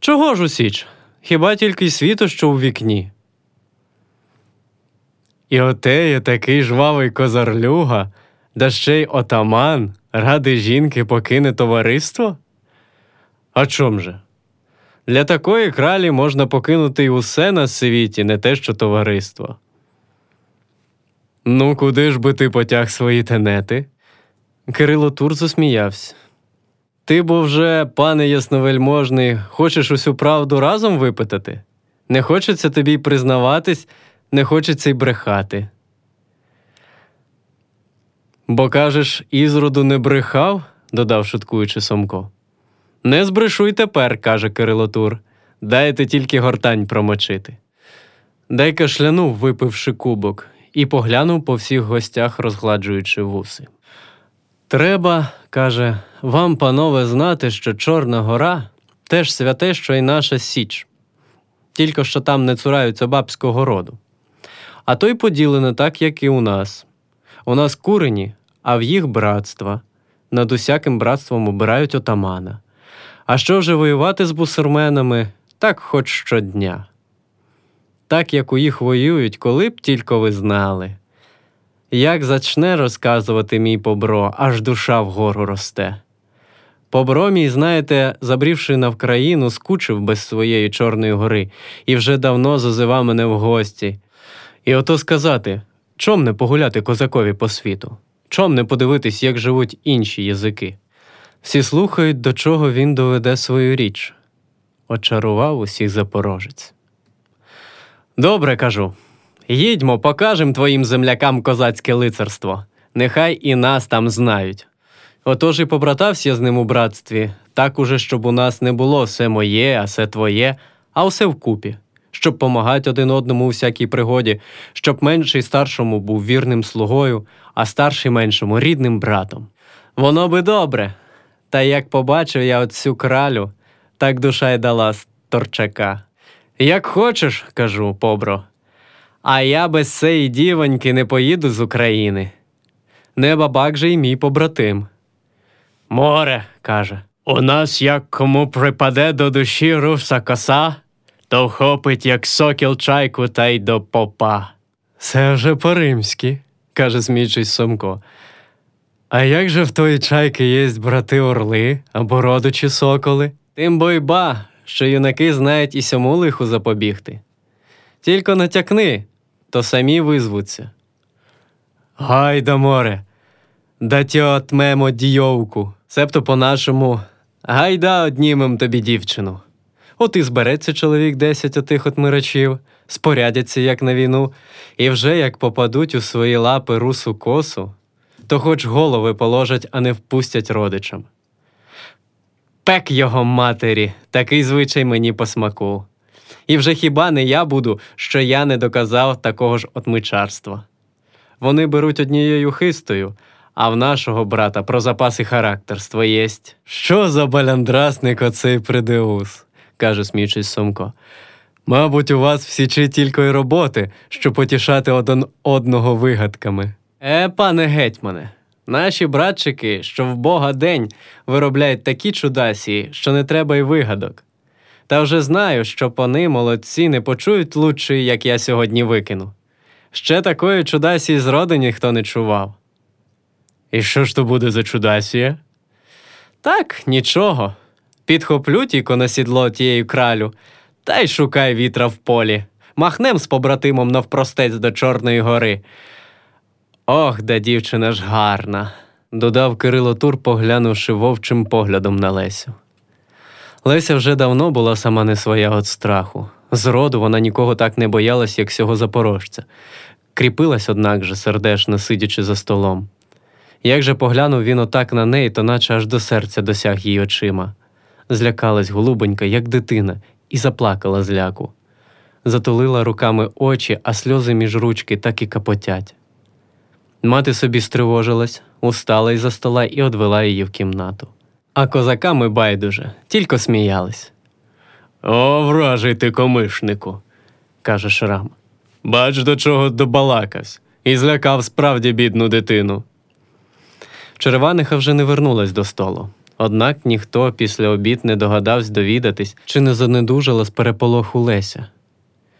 Чого ж усіч? Хіба тільки й світу, що у вікні? І оте є такий жвавий козарлюга, да ще й отаман ради жінки покине товариство? А чом же? Для такої кралі можна покинути й усе на світі, не те що товариство. Ну, куди ж би ти потяг свої тенети? Кирило Тур засміявся. Ти бо вже, пане ясновельможний, хочеш усю правду разом випитати? Не хочеться тобі признаватись, не хочеться й брехати. Бо кажеш, ізроду не брехав, додав шуткуючи Сомко. Не збрешу й тепер, каже Кирило Тур. Дайте тільки гортань промочити. Дай кашлянув, випивши кубок, і поглянув по всіх гостях, розгладжуючи вуси. Треба, каже, вам, панове, знати, що Чорна гора теж святе, що й наша Січ, тільки що там не цураються бабського роду. А то й поділено так, як і у нас. У нас курені, а в їх братства. Над усяким братством обирають отамана. А що вже воювати з бусурменами, так хоч щодня. Так як у їх воюють, коли б тільки ви знали. Як зачне розказувати мій побро, аж душа вгору росте. Побро мій, знаєте, забрівши на Вкраїну, скучив без своєї Чорної гори і вже давно зазивав мене в гості. І ото сказати, чом не погуляти козакові по світу, чом не подивитись, як живуть інші язики. Всі слухають, до чого він доведе свою річ. Очарував усіх запорожець. Добре кажу. Їдьмо, покажем твоїм землякам козацьке лицарство. Нехай і нас там знають. Отож і побратався з ним у братстві, так уже, щоб у нас не було все моє, а все твоє, а все вкупі, щоб помагать один одному у всякій пригоді, щоб менший старшому був вірним слугою, а старший меншому рідним братом. Воно би добре. Та як побачив я оцю кралю, так душа й дала з торчака. Як хочеш, кажу, побро. А я без цієї дівоньки не поїду з України. Не бабак же й мій побратим. Море, каже, у нас як кому припаде до душі руса коса, то вхопить, як сокіл чайку, та й до попа. Це вже по-римськи, каже сміючись Сомко. А як же в тої чайки є брати орли або родичі соколи? Тим бойба, що юнаки знають і сьому лиху запобігти. Тільки натякни, то самі визвуться. Гайда, море, да тя отмемо дійовку, себто по-нашому, гайда однімем тобі дівчину. От і збереться чоловік десять отих от мирачів, спорядяться, як на війну, і вже як попадуть у свої лапи русу косу, то хоч голови положать, а не впустять родичам. Пек його матері, такий звичай мені по смаку. І вже хіба не я буду, що я не доказав такого ж отмичарства. Вони беруть однією хистою, а в нашого брата про запаси характерства єсть. Що за баляндрасник оцей придеус, каже сміючись Сомко. Мабуть, у вас в січі тільки й роботи, щоб потішати один одного вигадками. Е, пане гетьмане, наші братчики, що в Бога день виробляють такі чудасії, що не треба й вигадок. Та вже знаю, що пани молодці не почують лучше, як я сьогодні викину. Ще такої чудасії зроди ніхто не чував. І що ж то буде за чудасія? Так, нічого. Підхоплю тільки на сідло тією кралю, та й шукай вітра в полі. Махнем з побратимом навпростець до Чорної гори. Ох, да дівчина ж гарна, додав Кирило Тур, поглянувши вовчим поглядом на Лесю. Леся вже давно була сама не своя від страху. Зроду вона нікого так не боялась, як цього запорожця. Кріпилась, однак же, сердечно сидячи за столом. Як же поглянув він отак на неї, то наче аж до серця досяг її очима. Злякалась голубонька, як дитина, і заплакала з ляку. Затулила руками очі, а сльози між ручки так і капотять. Мати собі стривожилась, устала із за стола і одвела її в кімнату. А козаками байдуже, тільки сміялись. О, вражий ти комишнику, каже Шрам. Бач, до чого добалакавсь, і злякав справді бідну дитину. Череваниха вже не вернулась до столу. Однак ніхто після обід не догадався довідатись, чи не занедужала з переполоху Леся.